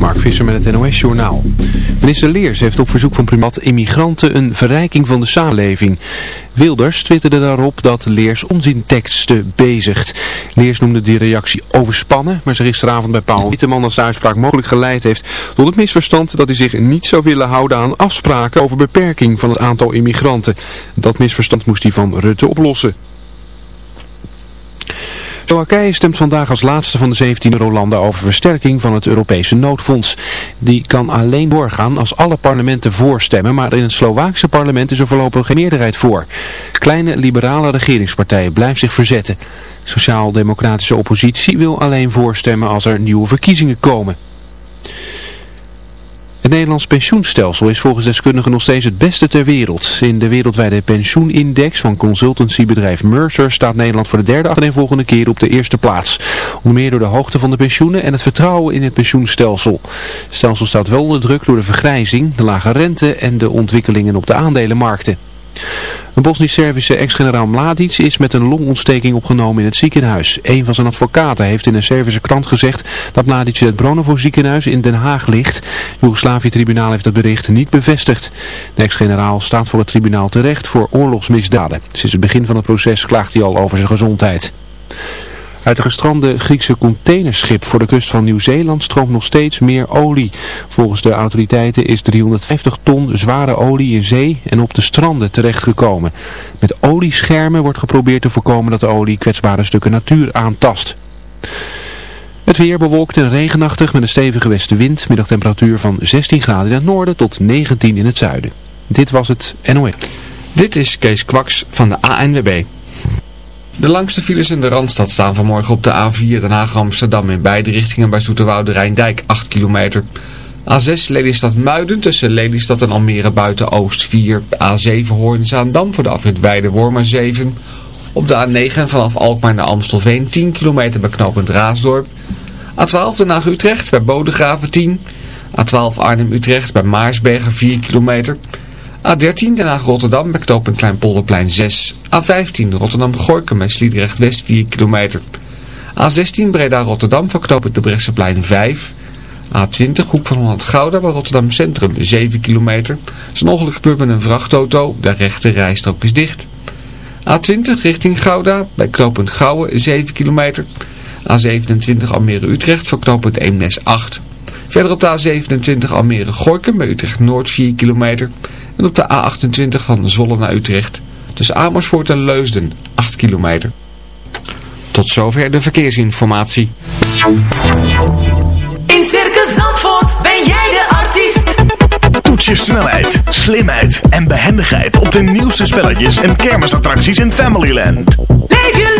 Mark Visser met het NOS Journaal. Minister Leers heeft op verzoek van primat immigranten een verrijking van de samenleving. Wilders twitterde daarop dat Leers onzinteksten bezigt. Leers noemde die reactie overspannen, maar ze gisteravond bij Paul Witteman als uitspraak mogelijk geleid heeft tot het misverstand dat hij zich niet zou willen houden aan afspraken over beperking van het aantal immigranten. Dat misverstand moest hij van Rutte oplossen. Slowakije stemt vandaag als laatste van de 17 Eurolanden over versterking van het Europese noodfonds. Die kan alleen doorgaan als alle parlementen voorstemmen, maar in het Slovaakse parlement is er voorlopig geen meerderheid voor. Kleine liberale regeringspartijen blijven zich verzetten. Sociaal-democratische oppositie wil alleen voorstemmen als er nieuwe verkiezingen komen. Het Nederlands pensioenstelsel is volgens deskundigen nog steeds het beste ter wereld. In de wereldwijde pensioenindex van consultancybedrijf Mercer staat Nederland voor de derde achtereenvolgende keer op de eerste plaats. Onder meer door de hoogte van de pensioenen en het vertrouwen in het pensioenstelsel. Het stelsel staat wel onder druk door de vergrijzing, de lage rente en de ontwikkelingen op de aandelenmarkten. Een Bosnisch-Servische ex-generaal Mladic is met een longontsteking opgenomen in het ziekenhuis. Een van zijn advocaten heeft in een Servische krant gezegd dat Mladic in het Bronovo ziekenhuis in Den Haag ligt. Het Joegoslavië-tribunaal heeft dat bericht niet bevestigd. De ex-generaal staat voor het tribunaal terecht voor oorlogsmisdaden. Sinds het begin van het proces klaagt hij al over zijn gezondheid. Uit een gestrande Griekse containerschip voor de kust van Nieuw-Zeeland stroomt nog steeds meer olie. Volgens de autoriteiten is 350 ton zware olie in zee en op de stranden terechtgekomen. Met olieschermen wordt geprobeerd te voorkomen dat de olie kwetsbare stukken natuur aantast. Het weer bewolkt en regenachtig met een stevige westenwind. Middagtemperatuur van 16 graden in het noorden tot 19 in het zuiden. Dit was het NOE. Dit is Kees Kwaks van de ANWB. De langste files in de Randstad staan vanmorgen op de A4 Den Haag-Amsterdam in beide richtingen bij Zoeterwoude Rijndijk 8 kilometer. A6 Lelystad Muiden tussen Lelystad en Almere buiten Oost 4. A7 Hoorn-Zaandam voor de afrit Weide-Wormer 7. Op de A9 vanaf Alkmaar naar Amstelveen 10 kilometer bij knooppunt Raasdorp. A12 Den Haag-Utrecht bij Bodegraven 10. A12 Arnhem-Utrecht bij Maarsbergen 4 kilometer. A13 Den Haag-Rotterdam bij knooppunt Kleinpolderplein 6. A15 Rotterdam-Gorkum bij Sliedrecht West 4 kilometer. A16 Breda-Rotterdam voor knooppunt de Bresseplein 5. A20 Hoek van Holland-Gouda bij Rotterdam Centrum 7 kilometer. Is een ongeluk gebeurd met een vrachtauto. De rechte rijstrook is dicht. A20 richting Gouda bij knooppunt Gouwen 7 kilometer. A27 Almere-Utrecht voor knooppunt Eemnes 8. Verder op de A27 Almere-Gorkum bij Utrecht Noord 4 kilometer. En op de A28 van Zwolle naar Utrecht. Tussen Amersfoort en Leusden 8 kilometer. Tot zover de verkeersinformatie. In Circus Zandvoort ben jij de artiest. Toets je snelheid, slimheid en behendigheid op de nieuwste spelletjes en kermisattracties in Familyland. Leef je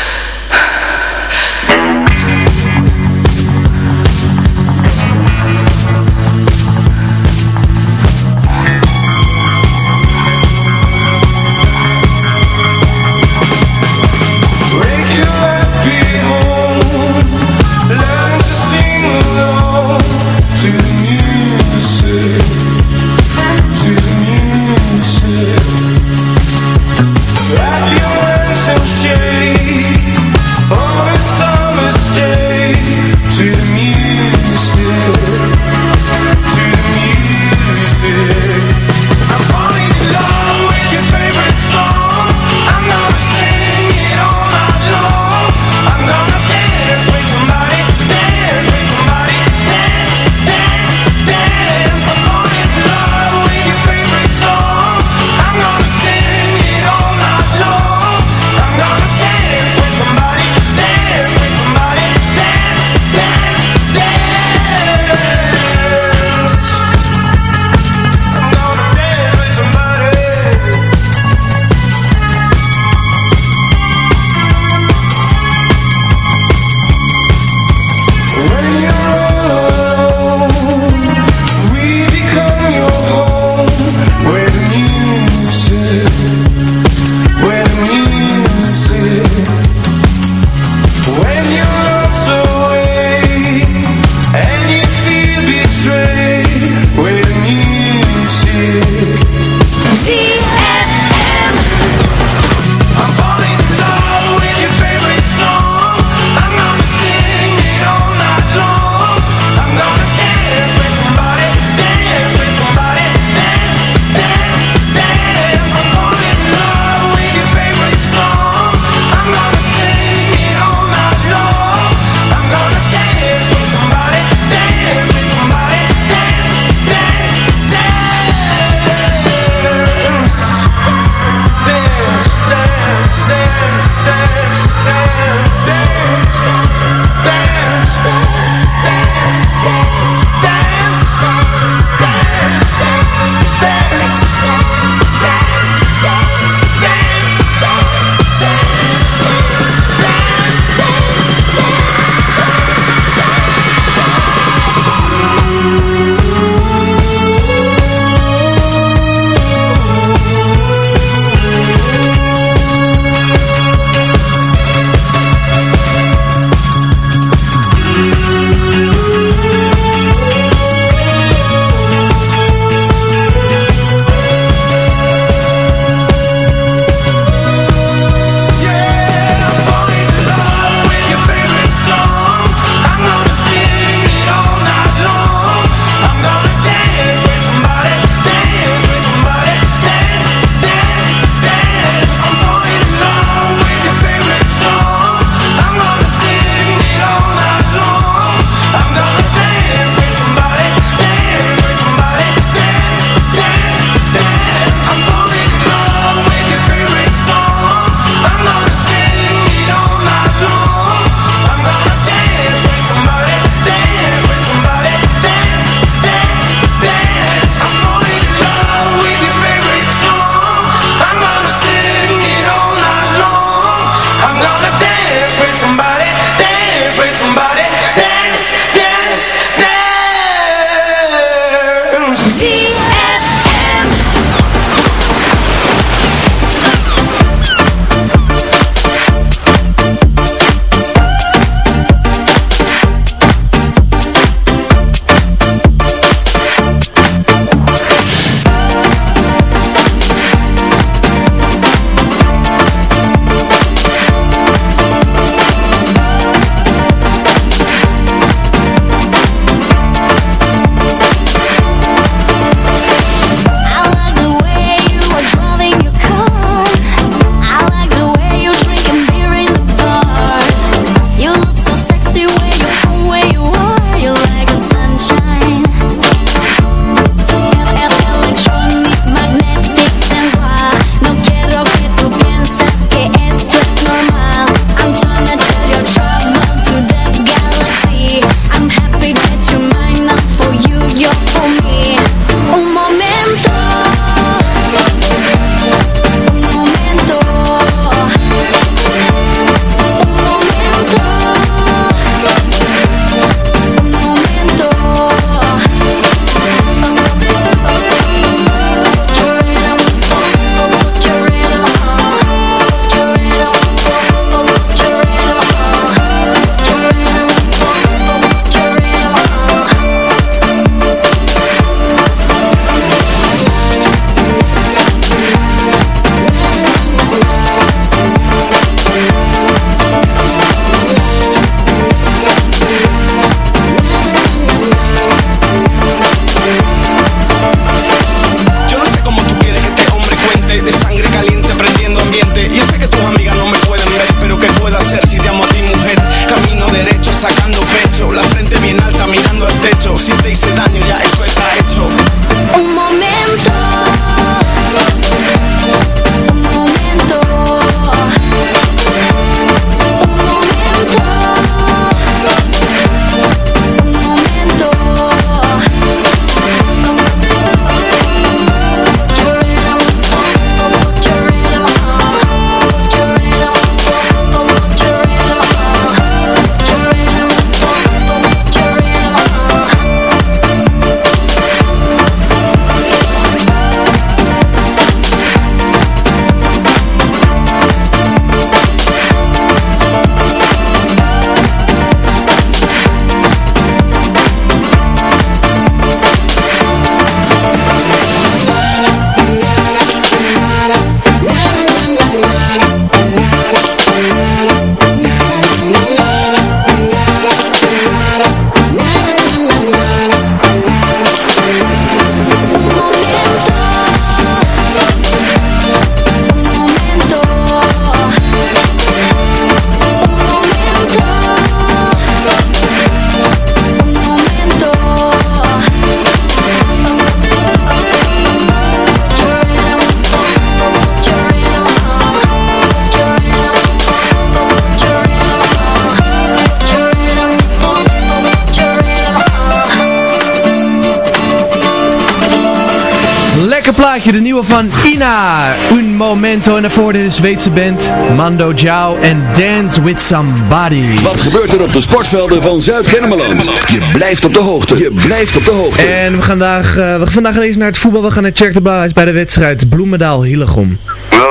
De nieuwe van Ina. Un momento en daarvoor de Zweedse band Mando Jao en Dance with Somebody. Wat gebeurt er op de sportvelden van Zuid-Kennemerland? Je blijft op de hoogte. Je blijft op de hoogte. En we gaan vandaag, uh, we gaan vandaag naar het voetbal. We gaan naar Tjerk de Blauwhuis bij de wedstrijd Bloemendaal-Hillegom.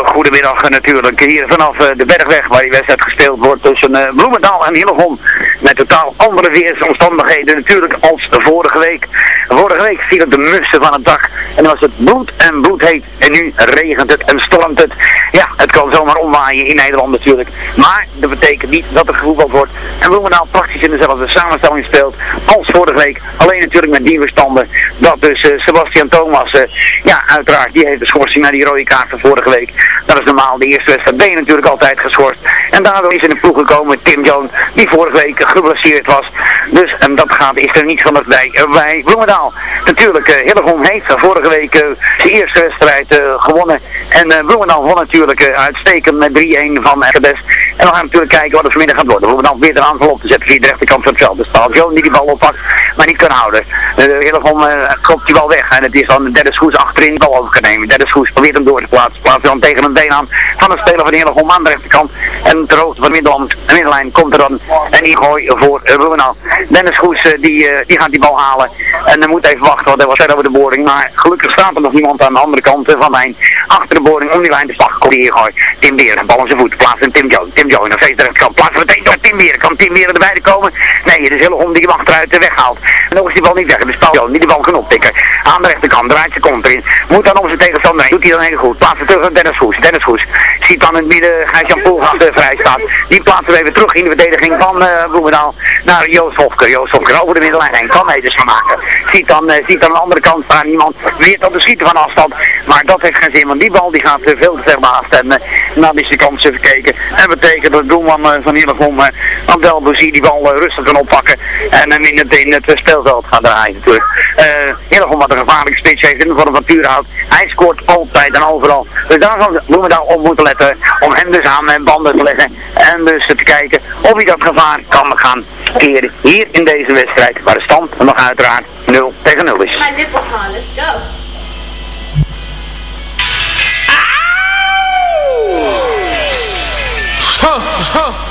Goedemiddag natuurlijk hier vanaf uh, de Bergweg waar die wedstrijd gespeeld wordt tussen uh, Bloemendaal en Hillegom. Met totaal andere weersomstandigheden natuurlijk als vorige week. Vorige week viel het de mussen van het dak en was het bloed en bloedheet. En nu regent het en stormt het. Ja, het kan zomaar omwaaien in Nederland natuurlijk. Maar dat betekent niet dat er gevoetbald wordt. En Bloemendaal praktisch in dezelfde samenstelling speelt als vorige week. Alleen natuurlijk met die verstanden dat dus uh, Sebastian Thomas, uh, ja uiteraard, die heeft de schorsing naar die rode kaart van vorige week. Dat is normaal, de eerste wedstrijd ben je natuurlijk altijd geschorst. En daardoor is in de ploeg gekomen Tim Jones, die vorige week geblesseerd was. Dus en dat gaat, is er niet van dat bij, uh, bij Bloemendaal. Natuurlijk, uh, heeft vorige week uh, zijn eerste wedstrijd gewonnen. En Bloemendaal won natuurlijk uitstekend met 3-1 van Ergebest. En we gaan natuurlijk kijken wat er vanmiddag gaat worden. Bloemendaal weer een aanval op te zetten via de rechterkant van het veld. Dus die die bal oppakt, maar niet kan houden. Hillegom klopt die bal weg. En het is dan Dennis Goes achterin de bal over kan nemen. Goes probeert hem door te plaatsen. Plaatst dan tegen een been aan van een speler van Hillegom aan de rechterkant. En ter hoogte van de middenlijn komt er dan een ingooi voor uh, Bloemendaal. Dennis Goes uh, die, uh, die gaat die bal halen. En dan moet even wachten, want hij was verder over de boarding. Maar gelukkig staat er nog niemand aan de andere kant van mijn achter de boarding om die lijn te pakken. Komt die ingooi. Tim Beren, bal aan zijn voet. Plaatsen Tim Jones. Tim Jones nog steeds de rechterkant. Plaatsen meteen door Tim Beren. Kan Tim Beren erbij komen? Nee, het is Hillegom die hem achteruit weghaalt. En dan is die bal niet weg. Is Paul Jones die de bal kan oppikken. Aan de rechterkant, draait zijn kont erin. Moet dan om zijn tegenstander heen. Doet hij dan heel goed. Plaatsen terug aan Dennis Goes. Dennis Goes ziet dan in het midden Gijs-Jan Poelgaard vrij staat. Die plaatsen we even terug in de verdediging van uh, Bloemendaal naar Joost Hofker. Joost Hofker over de middenlijn heen. Kan hij dus van maken. Ziet dan, uh, ziet aan de andere kant staan iemand weer tot de schieten van afstand. Maar dat heeft geen zin, want die bal die gaat uh, veel te ver naast. En dan is de kans even kijken. En betekent dat doelman uh, van Hillegom, uh, Abdel Bouzy, die bal rustig kan oppakken. En hem in het, in het speelveld gaan draaien natuurlijk. Uh, wat een gevaarlijke spits heeft in de vorm van. Hij scoort altijd en overal. Dus daar gaan Bloemendaal op moeten letten om hem dus aan mijn banden te leggen. En dus te kijken of hij dat gevaar kan gaan keren hier in deze wedstrijd. Waar de stand nog uiteraard 0 tegen 0 is. My nipples on, let's go. There's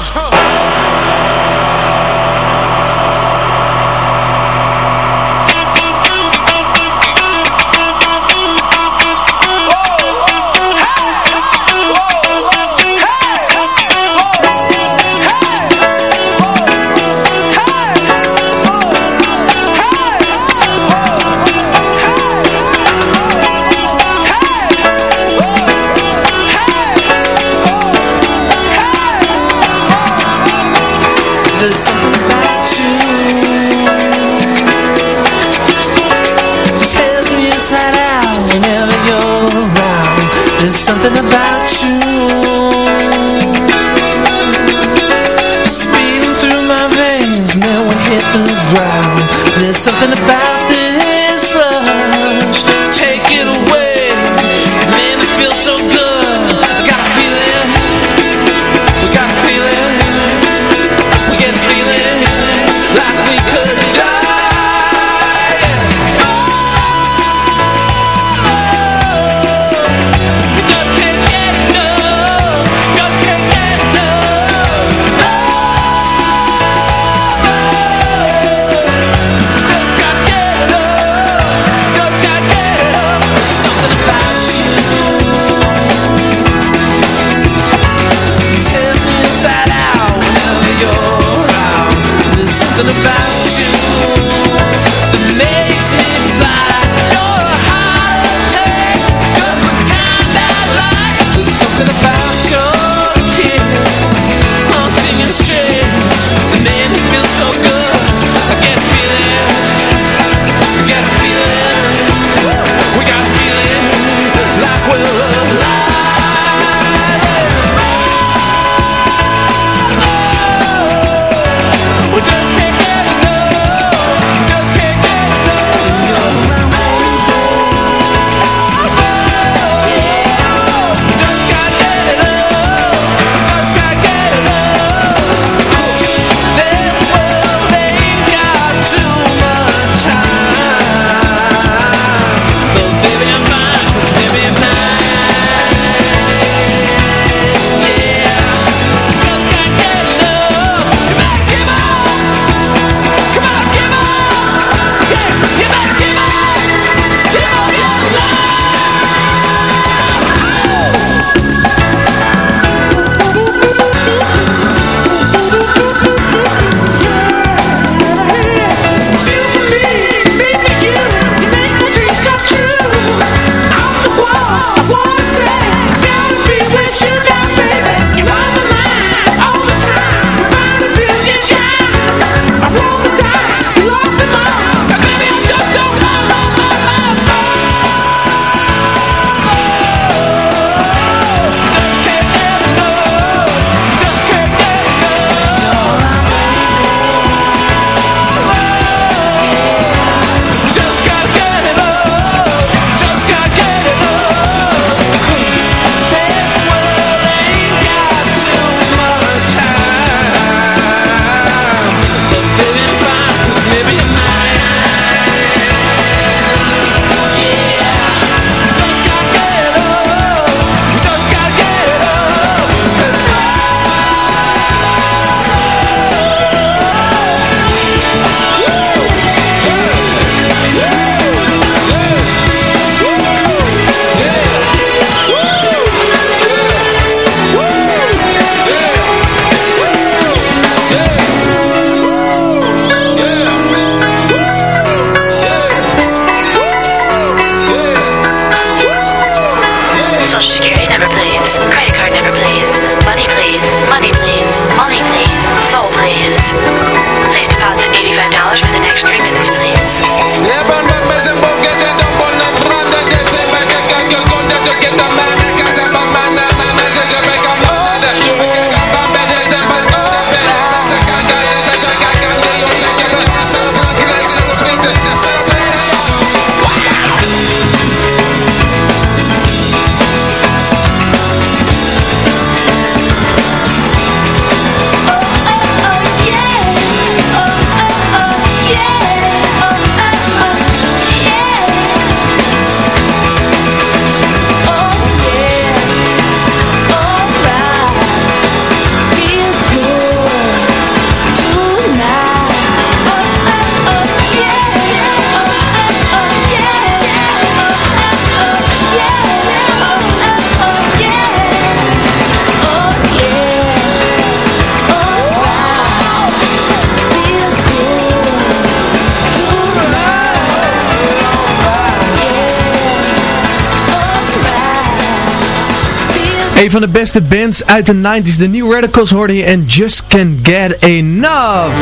Een van de beste bands uit de 90s, de New Radicals hoorde je en Just Can't Get Enough.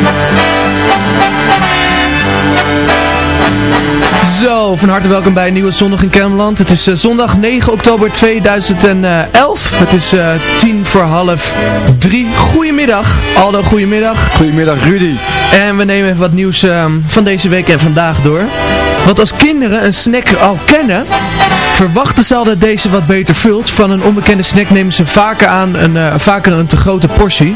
Zo, van harte welkom bij een nieuwe Zondag in Kermeland. Het is uh, zondag 9 oktober 2011. Het is uh, tien voor half drie. Goedemiddag, Aldo, goedemiddag. Goedemiddag, Rudy. En we nemen even wat nieuws uh, van deze week en vandaag door. Want als kinderen een snack al kennen, verwachten ze al dat deze wat beter vult. Van een onbekende snack nemen ze vaker aan een, uh, vaker een te grote portie.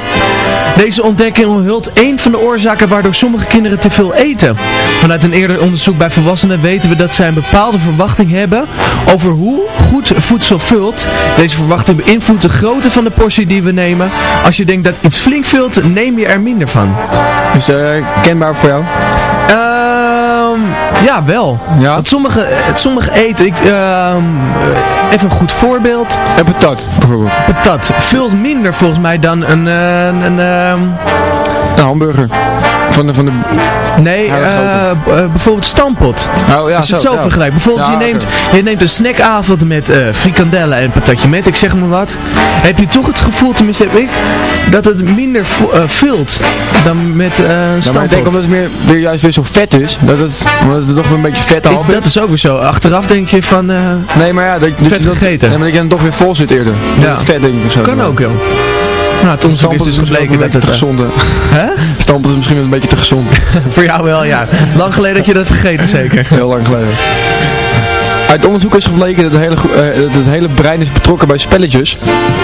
Deze ontdekking onthult één van de oorzaken waardoor sommige kinderen te veel eten. Vanuit een eerder onderzoek bij volwassenen weten we dat zij een bepaalde verwachting hebben over hoe goed voedsel vult. Deze verwachting beïnvloedt de grootte van de portie die we nemen. Als je denkt dat iets flink vult, neem je er minder van. Dus uh, kenbaar voor jou? Um, ja, wel. Ja? Sommige, sommige eten, ik, um, even een goed voorbeeld. En patat, bijvoorbeeld. Patat vult minder volgens mij dan een, een, een, um... een hamburger. Van de, van de... Nee, uh, bijvoorbeeld stampot. Oh, ja, Als je het zo, vergelijkt. Bijvoorbeeld, Ja, je, neemt, je neemt een snackavond met uh, frikandellen en patatje met, ik zeg maar wat. Heb je toch het gevoel, tenminste heb ik, dat het minder uh, vult dan met uh, stampot. Ja, ik denk omdat het meer, weer juist weer zo vet is. Dat het, omdat het toch weer een beetje vet is, Dat is ook weer zo. Achteraf denk je van... Nee, maar ja, dat, vet dat, gegeten. Nee, maar dat je dan toch weer vol zit eerder. Ja. Het vet denk ik of zo. Kan ook, joh. Nou, onderzoek is dus gebleken dat het... te gezond Hè? Stampen is misschien wel een beetje te gezond. Voor jou wel, ja. Lang geleden dat je dat gegeten, zeker. Heel lang geleden. Uit onderzoek is gebleken dat het, hele, uh, dat het hele brein is betrokken bij spelletjes.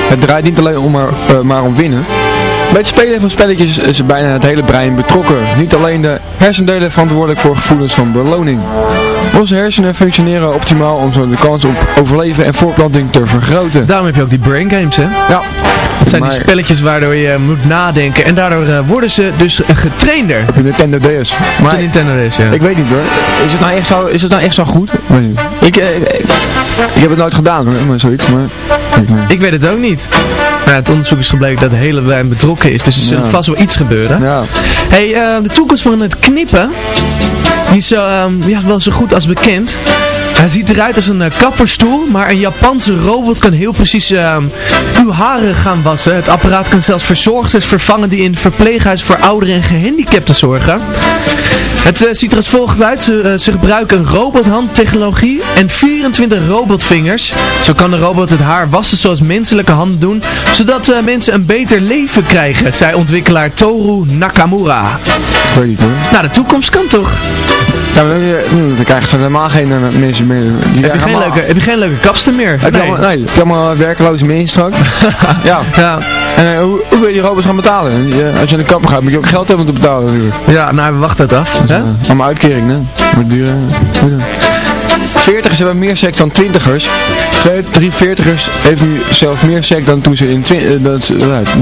Het draait niet alleen om maar, uh, maar om winnen. Bij het spelen van spelletjes is bijna het hele brein betrokken. Niet alleen de hersendelen verantwoordelijk voor gevoelens van beloning. Onze hersenen functioneren optimaal om zo de kans op overleven en voortplanting te vergroten. Daarom heb je ook die brain games, hè? Ja. Het zijn maar... die spelletjes waardoor je moet nadenken en daardoor uh, worden ze dus getrainder. Op de Nintendo DS. Maar de Nintendo DS, ja. Ik weet niet hoor. Is het nou echt zo, is het nou echt zo goed? Ik weet niet. Ik, ik, ik, ik heb het nooit gedaan hoor, maar zoiets. Maar, ik, ik weet het ook niet. Ja, het onderzoek is gebleken dat de hele brein betrokken is, dus er zal ja. vast wel iets gebeuren. Ja. Hey, uh, de toekomst van het knippen, die is uh, ja, wel zo goed als bekend. Hij ziet eruit als een uh, kapperstoel, maar een Japanse robot kan heel precies uh, uw haren gaan wassen. Het apparaat kan zelfs verzorgers vervangen die in verpleeghuis voor ouderen en gehandicapten zorgen. Het uh, ziet er als volgt uit. Ze, ze gebruiken robothandtechnologie en 24 robotvingers. Zo kan de robot het haar wassen zoals menselijke handen doen, zodat uh, mensen een beter leven krijgen, zei ontwikkelaar Toru Nakamura. Ik weet niet hoor. Nou, de toekomst kan toch? Ja, dan, krijg je helemaal geen mensen meer. Die heb, je geen leuke, heb je geen leuke kapster meer? Heb nee. Je allemaal, nee, heb je allemaal werkloze mensen straks? ja. ja. En hoe, hoe wil je die robots gaan betalen? Als je naar de kapper gaat, moet je ook geld hebben om te betalen natuurlijk. Ja, nou, we wachten het af. Dus, allemaal uitkering, hè? Wordt duur. Veertigers hebben meer seks dan twintigers. Twee, drie veertigers heeft nu zelfs meer seks dan toen ze, in uh,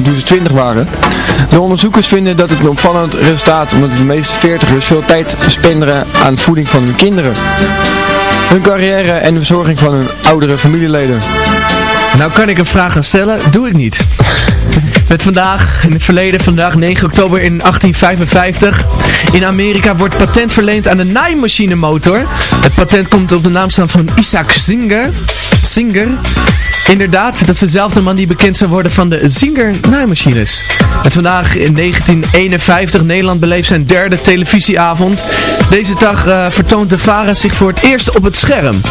toen ze twintig waren. De onderzoekers vinden dat het een opvallend resultaat omdat de meeste veertigers veel tijd spenderen aan voeding van hun kinderen. Hun carrière en de verzorging van hun oudere familieleden. Nou kan ik een vraag gaan stellen, doe ik niet. Met vandaag, in het verleden, vandaag 9 oktober in 1855. In Amerika wordt patent verleend aan de naaimachinemotor. Het patent komt op de naam staan van Isaac Singer. Singer. Inderdaad, dat is dezelfde man die bekend zou worden van de Singer naaimachines. Met vandaag in 1951, Nederland beleeft zijn derde televisieavond. Deze dag uh, vertoont de VARA zich voor het eerst op het scherm.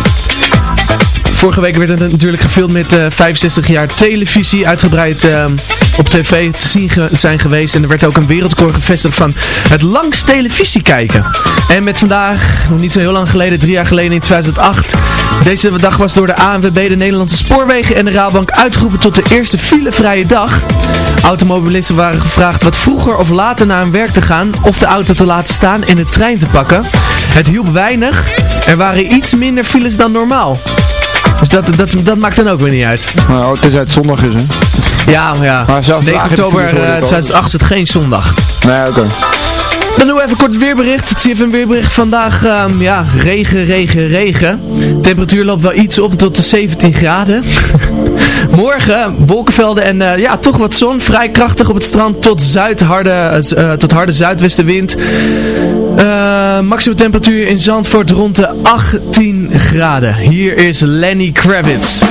Vorige week werd het natuurlijk gefilmd met uh, 65 jaar televisie, uitgebreid uh, op tv te zien zijn geweest. En er werd ook een wereldrecord gevestigd van het langst televisie kijken. En met vandaag, nog niet zo heel lang geleden, drie jaar geleden in 2008. Deze dag was door de ANWB, de Nederlandse Spoorwegen en de Raadbank uitgeroepen tot de eerste filevrije dag. Automobilisten waren gevraagd wat vroeger of later naar hun werk te gaan, of de auto te laten staan en de trein te pakken. Het hielp weinig, er waren iets minder files dan normaal. Dus dat, dat, dat maakt dan ook weer niet uit. Maar ook tenzij het zondag is, hè? Ja, ja. Maar 9 oktober uh, 2008 is het geen zondag. Nee, oké. Okay. Dan doen we even kort weerbericht. Het CFM weerbericht vandaag, um, ja, regen, regen, regen. Temperatuur loopt wel iets op tot de 17 graden. Morgen wolkenvelden en uh, ja, toch wat zon. Vrij krachtig op het strand tot, zuid, harde, uh, tot harde zuidwestenwind. Uh, maximum temperatuur in Zandvoort rond de 18 graden. Hier is Lenny Kravitz.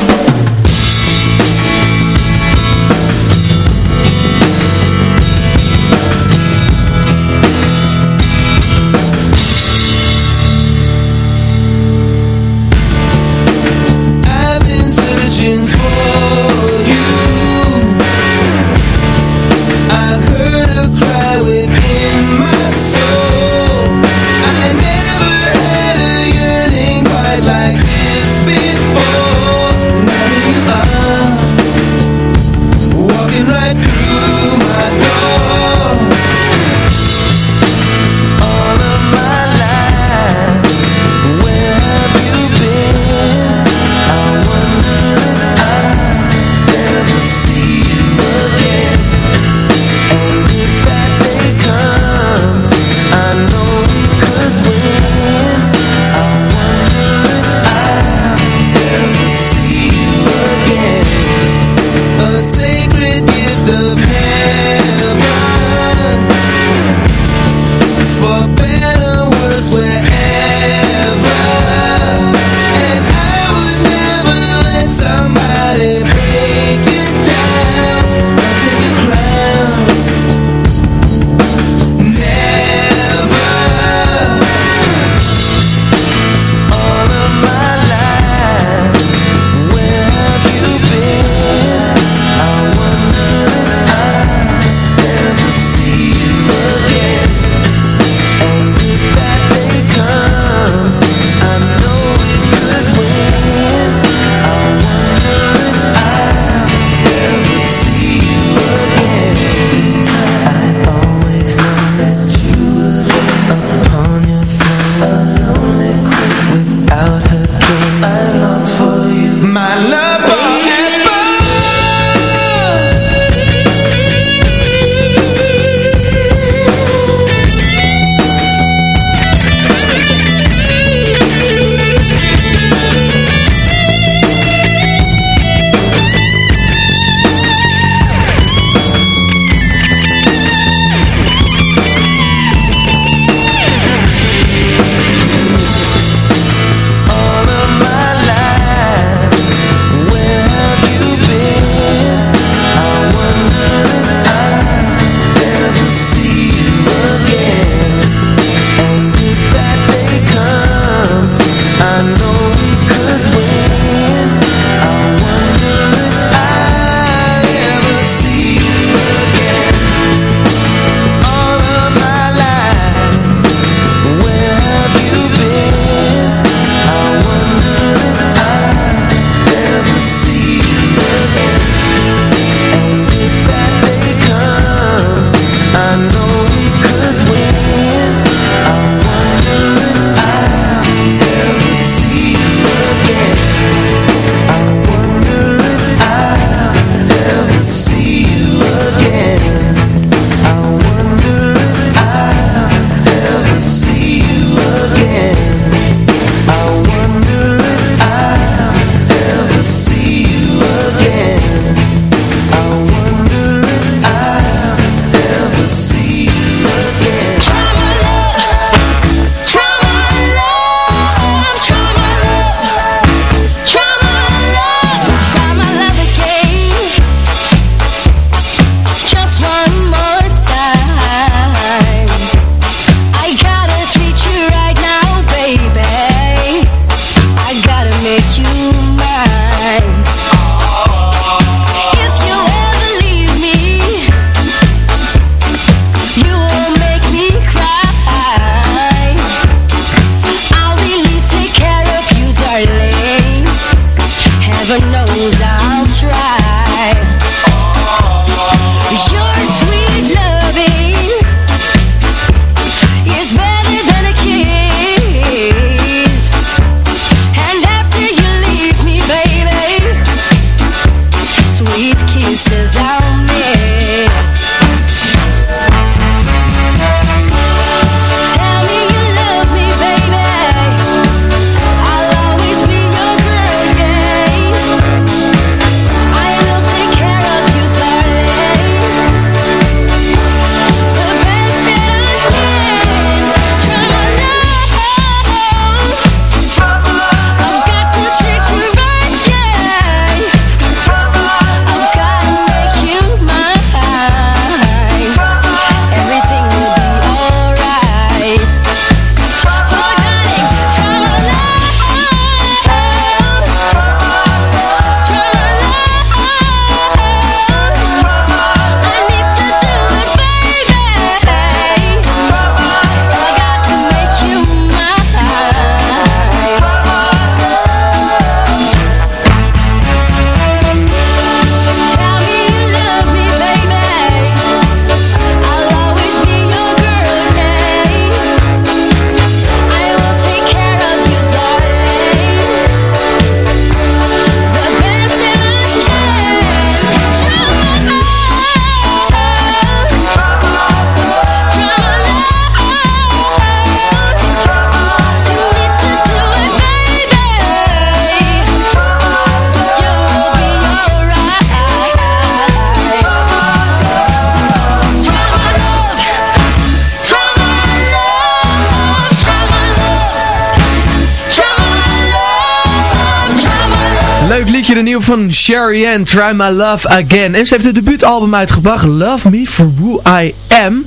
Nieuwe van Sherry Ann, Try My Love Again. En ze heeft het debuutalbum uitgebracht, Love Me For Who I Am.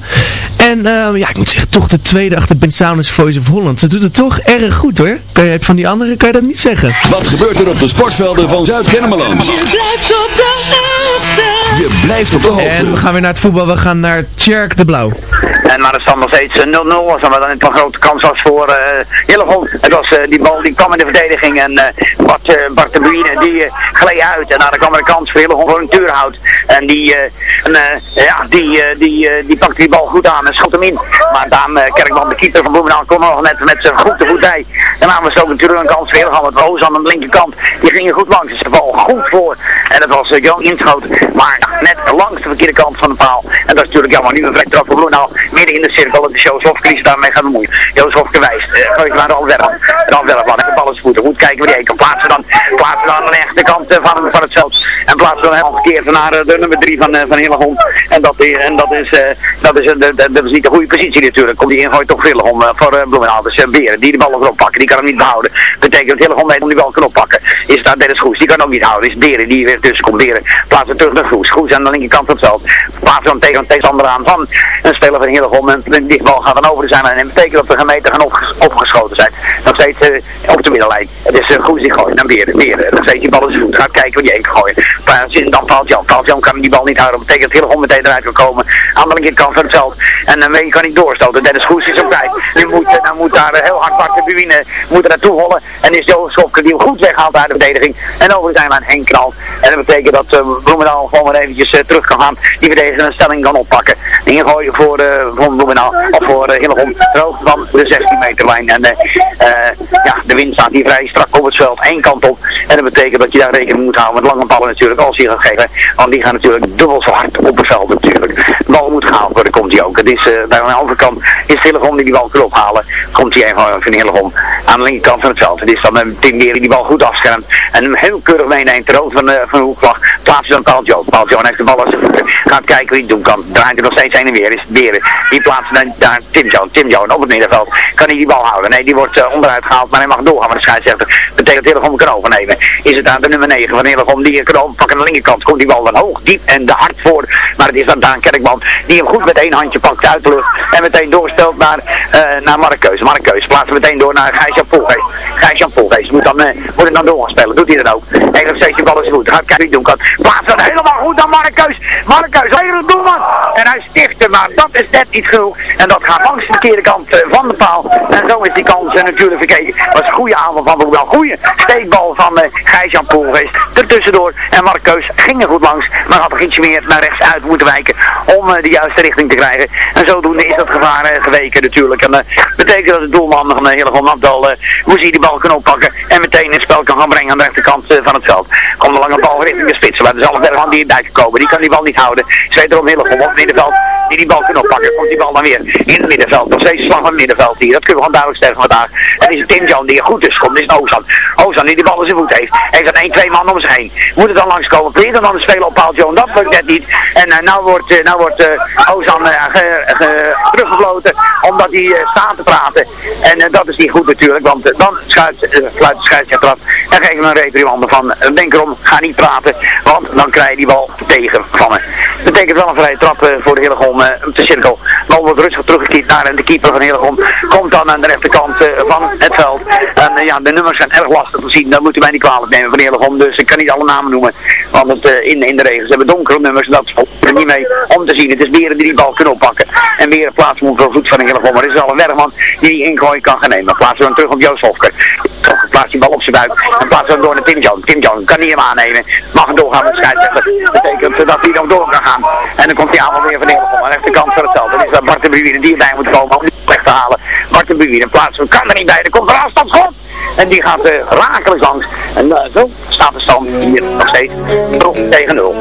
En uh, ja, ik moet zeggen, toch de tweede achter Ben Sounders Voice of Holland. Ze doet het toch erg goed hoor. Kan je, van die andere kan je dat niet zeggen. Wat gebeurt er op de sportvelden van Zuid-Kennemerland? Je blijft op de hoogte. Je blijft op de hoogte. En we gaan weer naar het voetbal. We gaan naar Tjerk de Blauw. En maar de stand nog steeds 0-0 was. En wat dan een grote kans was voor uh, Hillegom. Het was die bal die kwam in de verdediging. En Bart, Bart de Bruyne die gleed uit. En daar kwam er een kans voor Hillegom voor een tuurhout. En die, ja, die, die, die pakte die bal goed aan en schot hem in. Maar Daan Kerkman, de keeper van Bloemendaal, kon nog net met zijn voeten goed bij. Daarna was ook natuurlijk een kans voor Hillegom. Het Roos aan de linkerkant. Die ging er goed langs. Dus de bal goed voor. En dat was Jan Inschoten. Maar net langs de verkeerde kant van de paal. En dat is natuurlijk jammer. Nu een vrij trap voor Bloemendaal. In de cirkel. Dat is Joost Hofke die daarmee gaat bemoeien. Joost Hofke wijst. Uh, naar Ralf Werman. Werman. En de bal is voeten. Goed kijken waar die kan plaatsen dan. Plaatsen dan aan de rechterkant uh, van, van het veld. En plaatsen dan helemaal verkeerd naar uh, de nummer 3 van, uh, van Hillegom. En dat, en dat is, dat is, de, de, dat is niet de goede positie natuurlijk. Komt die ingooit toch Hillegom voor Bloemendaal. Dus Beren die de bal nog oppakken. Die kan hem niet behouden. Betekent dat Hillegom weet om die bal kan oppakken. Is daar Dennis Goes. Die kan ook niet houden. Is Beren die weer tussen komt. Beren plaatsen terug naar Goes. Goes aan de linkerkant van het veld. Plaatsen dan tegen een tegenstander aan van een speler van Hillegom. En die bal gaat dan over de zijlijn. En dat betekent dat de gemeenten gaan opges opgeschoten zijn. Nog steeds uh, op de middenlijn. Het is uh, goed die gooit naar Beren. Beren. Nog steeds die bal zijn voet. Gaat kijken waar die heen gooien. Dan valt Jan. Valt Jan kan die bal niet houden. Dat betekent dat Hillegom meteen eruit kan komen. Aan de linkerkant van het veld. En dan uh, kan niet doorstoten. Dennis Goes is ook bij. Nu moet, uh, moet daar heel hard pakken. Buwine moet er naartoe hollen. En is Joost Schopke die goed weghaalt uit de verdediging. En over de zijlijn heen knalt. En dat betekent dat uh, Bloemendaal gewoon weer eventjes terug kan gaan. Die verdediger een stelling kan oppakken. Ingooien voor, voor Bloemendaal. Of voor Hillegom. Hoog van de 16 meter lijn. En ja, de wind staat hier vrij strak op het veld. één kant op. En dat betekent dat je daar rekening moet houden met lange ballen natuurlijk. Als je gaat geven. Want die gaan natuurlijk dubbel zo hard op het veld natuurlijk. De bal moet gehaald worden. Komt hij ook. Het is daar aan de overkant is Hillegom die die bal kan ophalen. Komt hij even van Hillegom aan de linkerkant van het veld. Het is dan een Tim die bal goed afschermt. En hem heel keurig meeneemt. Ter rood van, van de hoekvlag. Plaatst dan Paul Joe. Paul Joe heeft de bal als Gaat kijken wie het doen kan. Draait er nog steeds heen en weer. Is Beren. Die plaatst dan daar Tim Joe. Tim Joe op het middenveld. Kan hij die bal houden? Nee, die wordt uh, onderuit gehaald. Maar hij mag doorgaan. Maar de scheidsrechter betekent dat Hillegom kan overnemen. Is het aan de nummer 9 van Hillegom. Die kan overpakken aan de linkerkant. Komt die bal dan hoog, diep en de hard voor. Maar het is dan Daan Kerkman. Die hem goed met één handje pakt uit de lucht. En meteen doorstelt naar, uh, naar Markeus. Markeus plaatst meteen door naar Gijs-Jan Poelgeest. Gijs-Jan Poelgeest moet dan, uh, moet dan door gaan spelen. Doet hij dan ook. En nog steeds die bal is goed. Gaat kijken doen kan. Plaatst dan helemaal goed aan Markeus. Markeus, hele doelman. En hij sticht hem, maar dat is net niet genoeg. En dat gaat langs de verkeerde kant uh, van de paal. En zo is die kans uh, natuurlijk verkeken. Was een goede aanval van Boekdal. Goede steekbal van uh, Gijs-Jan Poelgeest. Ertussendoor. En Markeus ging er goed langs. Maar had er ietsje meer naar rechts uit moeten wijken. Om de juiste richting te krijgen. En zodoende is dat gevaar geweken natuurlijk. En dat betekent dat de doelman van Hillegom Abdal hoe hij die bal kan oppakken. En meteen het spel kan gaan brengen aan de rechterkant van het veld. Komt een lange bal richting de spits. Maar er is Bergman die in duiken komen. Die kan die bal niet houden. Is wederom Hillegom op het middenveld. Die die bal kan oppakken. Komt die bal dan weer in het middenveld. Nog steeds slag van het middenveld hier. Dat kunnen we gewoon duidelijk zeggen vandaag. En is het Tim Jan die er goed is. Komt is het Ozan. Ozan die die bal in zijn voet heeft. Heeft dan 1, 2 man om zich heen. Moet het dan langskomen. Probeert dan de spelen op Paul John. Dat lukt net niet. En uh, nou wordt, uh, nou wordt uh, Ozan teruggefloten. Omdat hij staat te praten. En dat is niet goed natuurlijk. Want dan schuit, fluit de scheidsrechter af. En geeft hem een reprimande van. denk erom. Ga niet praten. Want dan krijg je die bal tegen van me. Betekent wel een vrije trap voor de Hillegom te cirkel. Bal wordt rustig teruggekiet naar de keeper van Hillegom. Komt dan aan de rechterkant van het veld. En ja, de nummers zijn erg lastig te zien. Dat moet u mij niet kwalijk nemen van Hillegom. Dus ik kan niet alle namen noemen. Want het, in, in de regels hebben donkere nummers. Dat valt er niet mee om te zien. Het is Beren die die bal kunnen oppakken. En Beren plaatst hem voor voet van de Hillegom. Maar er is al een werkman die die ingooi kan gaan nemen. Plaatsen we hem terug op Joost Hofker. Plaatst die bal op zijn buik. En plaatsen we hem door naar Tim Jan. Tim Jan kan niet hem aannemen. Mag hem doorgaan met de scheidsrechter. Dat betekent dat hij nog door kan gaan. En dan komt die aanval weer van Hillegom. Aan de rechterkant van hetzelfde. Dat is dat Bart de Bruwien die erbij moet komen om die weg te halen. Bart de Bruwien plaatsen. Kan er niet bij. Er komt een afstandsschot. En die gaat uh, rakelijk langs. En uh, zo staat de stand hier nog steeds 0 tegen 0.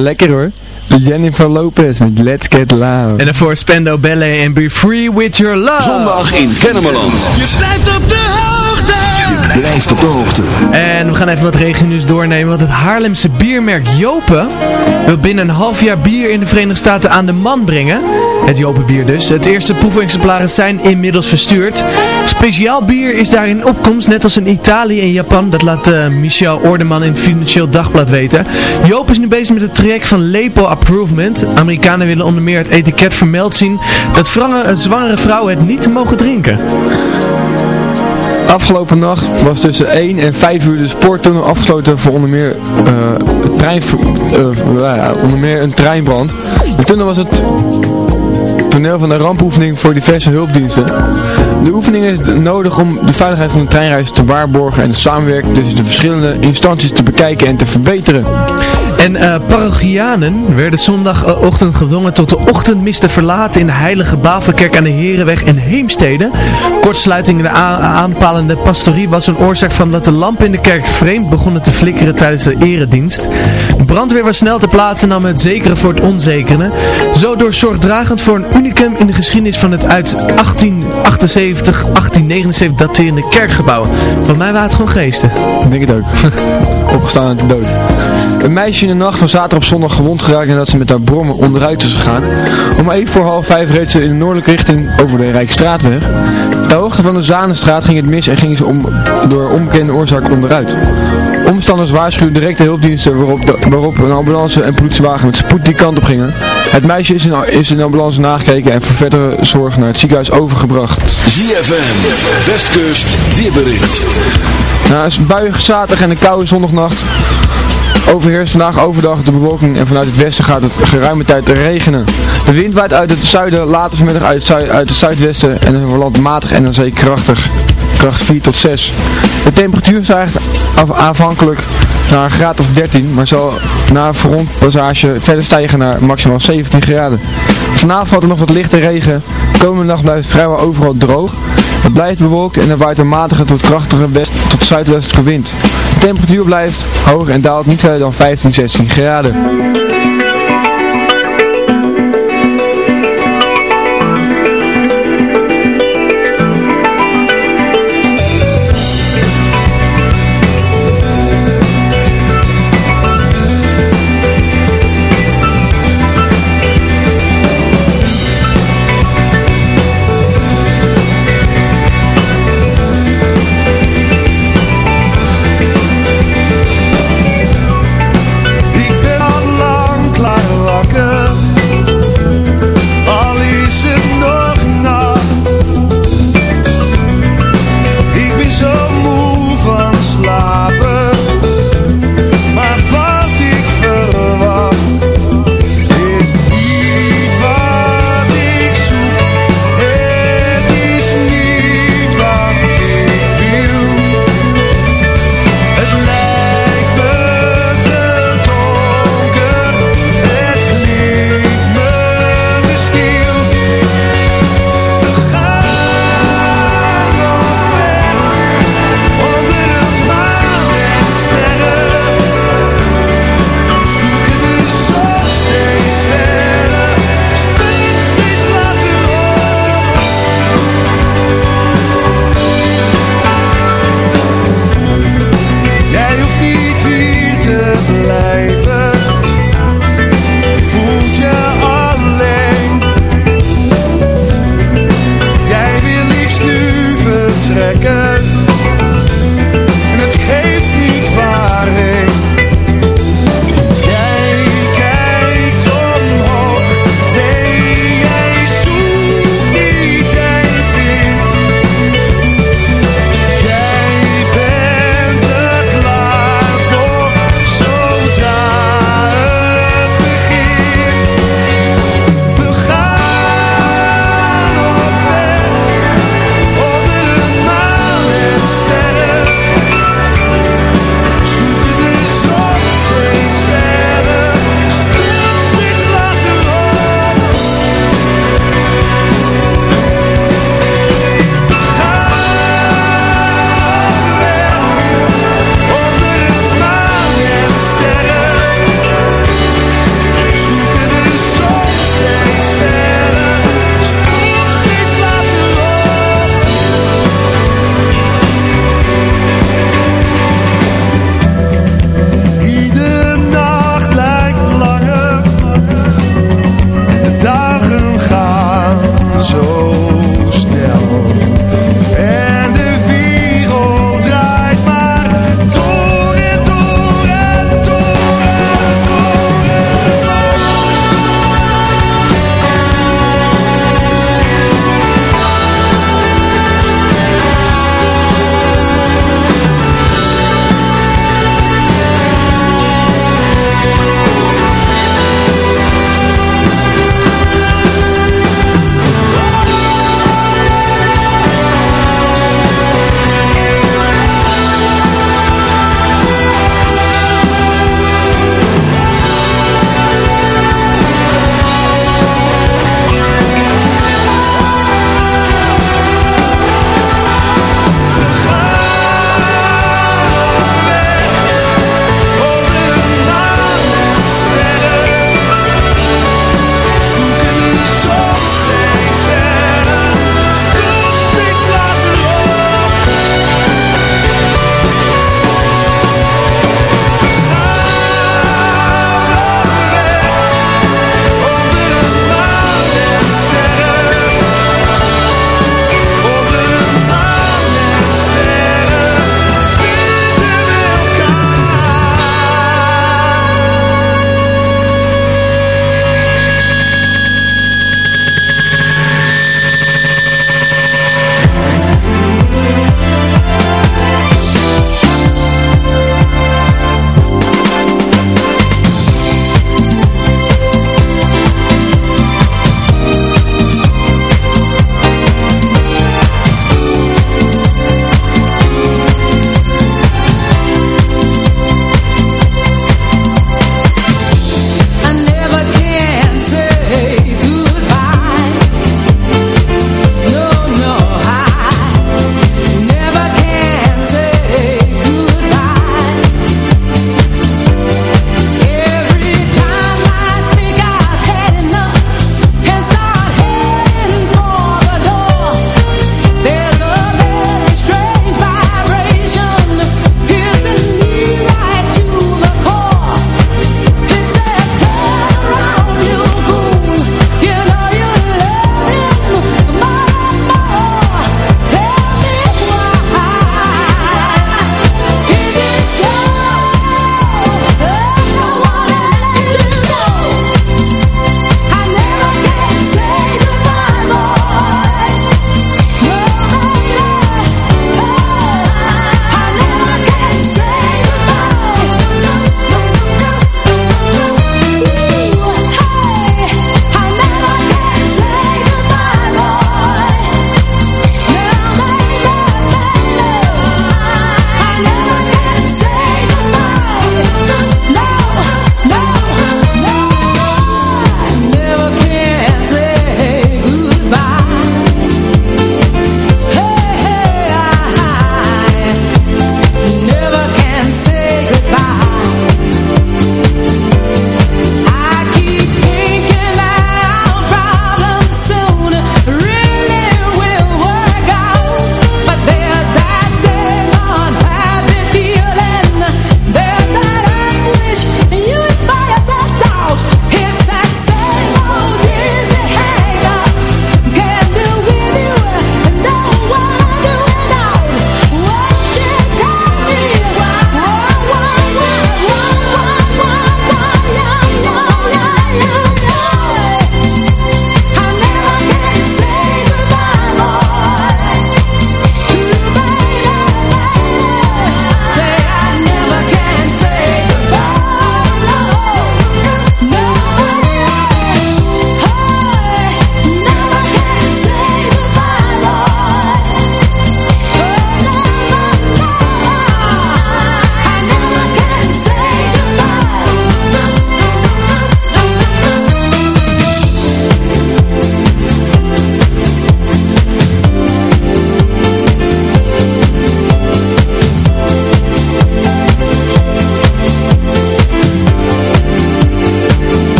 Lekker hoor. Jennifer Lopez met Let's Get Loud. En daarvoor Spendo Ballet en Be Free With Your Love. Zondag in Kennemerland. Je blijft op de blijft op de hoogte. En we gaan even wat regionieuws doornemen, want het Haarlemse biermerk Jopen wil binnen een half jaar bier in de Verenigde Staten aan de man brengen. Het Jopenbier dus. Het eerste proefexemplaren zijn inmiddels verstuurd. Speciaal bier is daar in opkomst, net als in Italië en Japan. Dat laat eh, Michel Ordeman in Financieel Dagblad weten. Joop is nu bezig met het traject van Lepo Approvement. Amerikanen willen onder meer het etiket vermeld zien dat zwangere vrouwen het niet mogen drinken. Afgelopen nacht was tussen 1 en 5 uur de spoortunnel afgesloten voor onder meer, eh, trein, eh, ja, onder meer een treinbrand. De tunnel was het toneel van de rampoefening voor diverse hulpdiensten. De oefening is nodig om de veiligheid van de treinreis te waarborgen en de samenwerking tussen de verschillende instanties te bekijken en te verbeteren. En eh parochianen werden zondagochtend gedwongen tot de ochtendmis te verlaten in de heilige Bavelkerk aan de Herenweg in Heemstede. Kortsluiting in de aanpalende pastorie was een oorzaak van dat de lampen in de kerk vreemd begonnen te flikkeren tijdens de eredienst. De brandweer was snel ter plaatse en nam het zekere voor het onzekere. Zo door zorgdragend voor een unicum in de geschiedenis van het uit 1878, 1879 daterende kerkgebouw. Van mij waren het gewoon geesten. Ik denk het ook. Opgestaan uit de dood. Een meisje de nacht van zaterdag op zondag gewond geraakt nadat ze met haar brommen onderuit is gegaan. Om even voor half vijf reed ze in de noordelijke richting over de Rijksstraatweg. Ter hoogte van de Zanenstraat ging het mis en ging ze om, door onbekende oorzaak onderuit. Omstanders waarschuwden direct de hulpdiensten waarop, de- waarop een ambulance en politiewagen met spoed die kant op gingen. Het meisje is in, is in de ambulance nagekeken en voor verdere zorg naar het ziekenhuis overgebracht. ZFM, Westkust, weerbericht. Nou, het is buiig zaterdag en een koude zondagnacht. Overheerst vandaag overdag de bewolking en vanuit het westen gaat het geruime tijd regenen. De wind waait uit het zuiden, later vanmiddag uit het, uit het zuidwesten en het verlandt matig en dan zee krachtig. Kracht 4 tot 6. De temperatuur stijgt af, afhankelijk naar een graad of 13, maar zal na frontpassage verder stijgen naar maximaal 17 graden. Vanavond valt nog wat lichte regen. Komende nacht blijft vrijwel overal droog. Het blijft bewolkt en er waait een matige tot krachtige west tot zuidwestelijke wind. De temperatuur blijft hoog en daalt niet verder dan 15, 16 graden.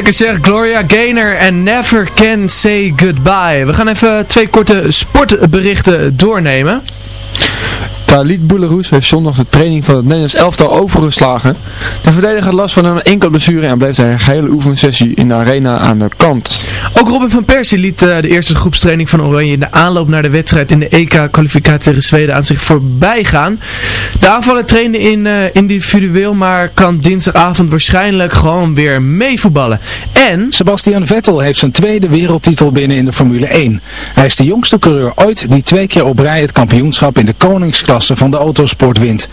Lekker zeg, Gloria Gaynor en Never Can Say Goodbye. We gaan even twee korte sportberichten doornemen. Talit Boeleroes heeft zondag de training van het Nederlands elftal overgeslagen. De verdediger had last van een enkel blessure en bleef zijn gehele oefensessie in de arena aan de kant. Ook Robin van Persie liet uh, de eerste groepstraining van Oranje in de aanloop naar de wedstrijd in de EK-kwalificatie tegen Zweden aan zich voorbij gaan. De aanvaller trainde in, uh, individueel, maar kan dinsdagavond waarschijnlijk gewoon weer meevoetballen. En... Sebastian Vettel heeft zijn tweede wereldtitel binnen in de Formule 1. Hij is de jongste coureur ooit die twee keer op rij het kampioenschap in de koningsklasse van de autosport wint.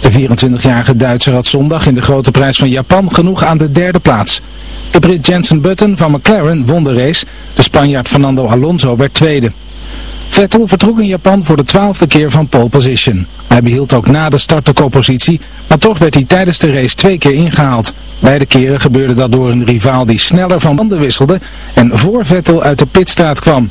De 24-jarige Duitser had zondag in de grote prijs van Japan genoeg aan de derde plaats. De Brit Jensen Button van McLaren won de race, de Spanjaard Fernando Alonso werd tweede. Vettel vertrok in Japan voor de twaalfde keer van pole position. Hij behield ook na de start de koppositie, maar toch werd hij tijdens de race twee keer ingehaald. Beide keren gebeurde dat door een rivaal die sneller van banden wisselde en voor Vettel uit de pitstraat kwam.